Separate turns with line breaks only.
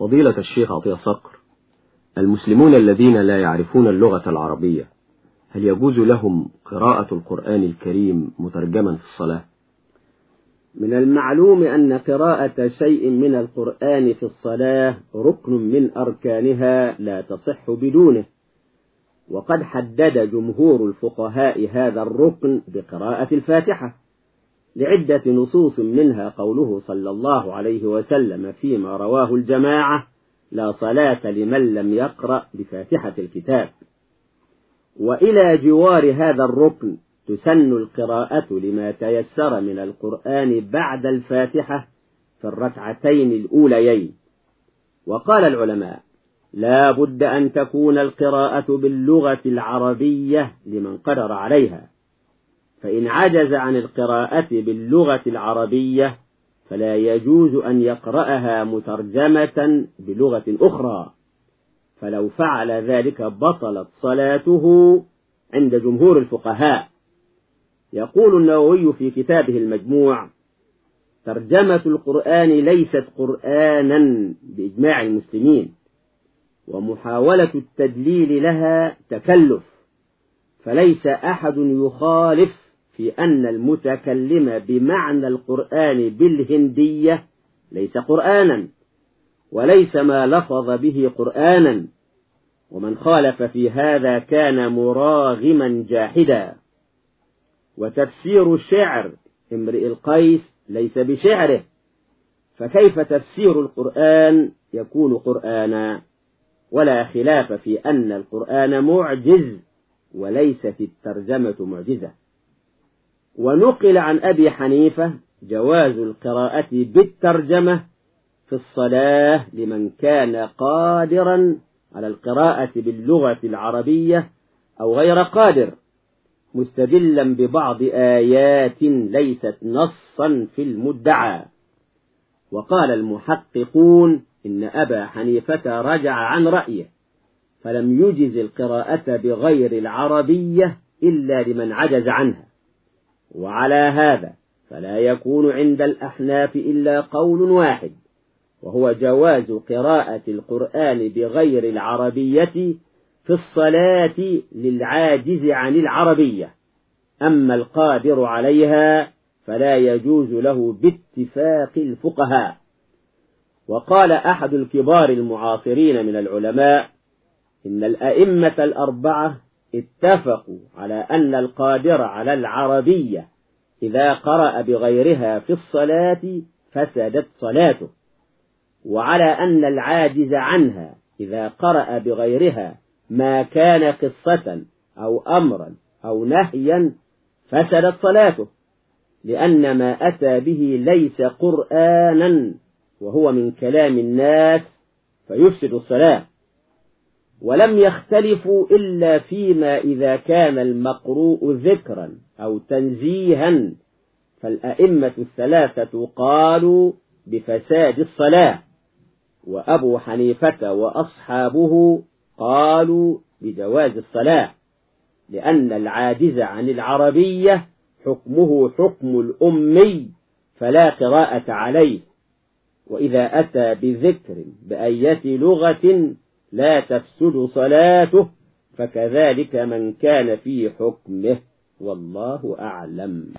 فضيلة الشيخ عطية صقر المسلمون الذين لا يعرفون اللغة العربية هل يجوز لهم قراءة القرآن الكريم مترجما في الصلاة؟
من المعلوم أن قراءة شيء من القرآن في الصلاة ركن من أركانها لا تصح بدونه وقد حدد جمهور الفقهاء هذا الركن بقراءة الفاتحة. لعدة نصوص منها قوله صلى الله عليه وسلم فيما رواه الجماعة لا صلاة لمن لم يقرأ بفاتحة الكتاب. وإلى جوار هذا الركن تسن القراءة لما تيسر من القرآن بعد الفاتحة في الركعتين الأوليين. وقال العلماء لا بد أن تكون القراءة باللغة العربية لمن قدر عليها. فإن عجز عن القراءة باللغة العربية فلا يجوز أن يقرأها مترجمة بلغة أخرى. فلو فعل ذلك بطلت صلاته عند جمهور الفقهاء. يقول النووي في كتابه المجموع ترجمة القرآن ليست قرآنا بإجماع المسلمين ومحاولة التدليل لها تكلف فليس أحد يخالف في أن المتكلم بمعنى القرآن بالهندية ليس قرآنا وليس ما لفظ به قرآنا ومن خالف في هذا كان مراغما جاحدا. وتفسير الشعر امرئ القيس ليس بشعره فكيف تفسير القرآن يكون قرآنا؟ ولا خلاف في أن القرآن معجز وليست الترجمة معجزة. ونقل عن أبي حنيفة جواز القراءة بالترجمة في الصلاة لمن كان قادرا على القراءة باللغة العربية أو غير قادر مستدلا ببعض آيات ليست نصا في المدعى. وقال المحققون إن أبا حنيفة رجع عن رأيه فلم يجز القراءة بغير العربية إلا لمن عجز عنها. وعلى هذا فلا يكون عند الأحناف إلا قول واحد وهو جواز قراءة القرآن بغير العربية في الصلاة للعاجز عن العربية أما القادر عليها فلا يجوز له باتفاق الفقهاء. وقال أحد الكبار المعاصرين من العلماء إن الأئمة الأربعة اتفقوا على أن القادر على العربية إذا قرأ بغيرها في الصلاة فسدت صلاته. وعلى أن العاجز عنها إذا قرأ بغيرها ما كان قصة أو أمرا أو نهيا فسدت صلاته. لأن ما أتى به ليس قرآنا وهو من كلام الناس فيفسد الصلاة. ولم يختلفوا إلا فيما إذا كان المقروء ذكرا أو تنزيها فالأئمة الثلاثة قالوا بفساد الصلاة وأبو حنيفة وأصحابه قالوا بجواز الصلاة لأن العاجز عن العربية حكمه حكم الأمي فلا قراءة عليه وإذا أتى بذكر بأية لغة لا تفسد صلاته فكذلك من كان في حكمه. والله أعلم.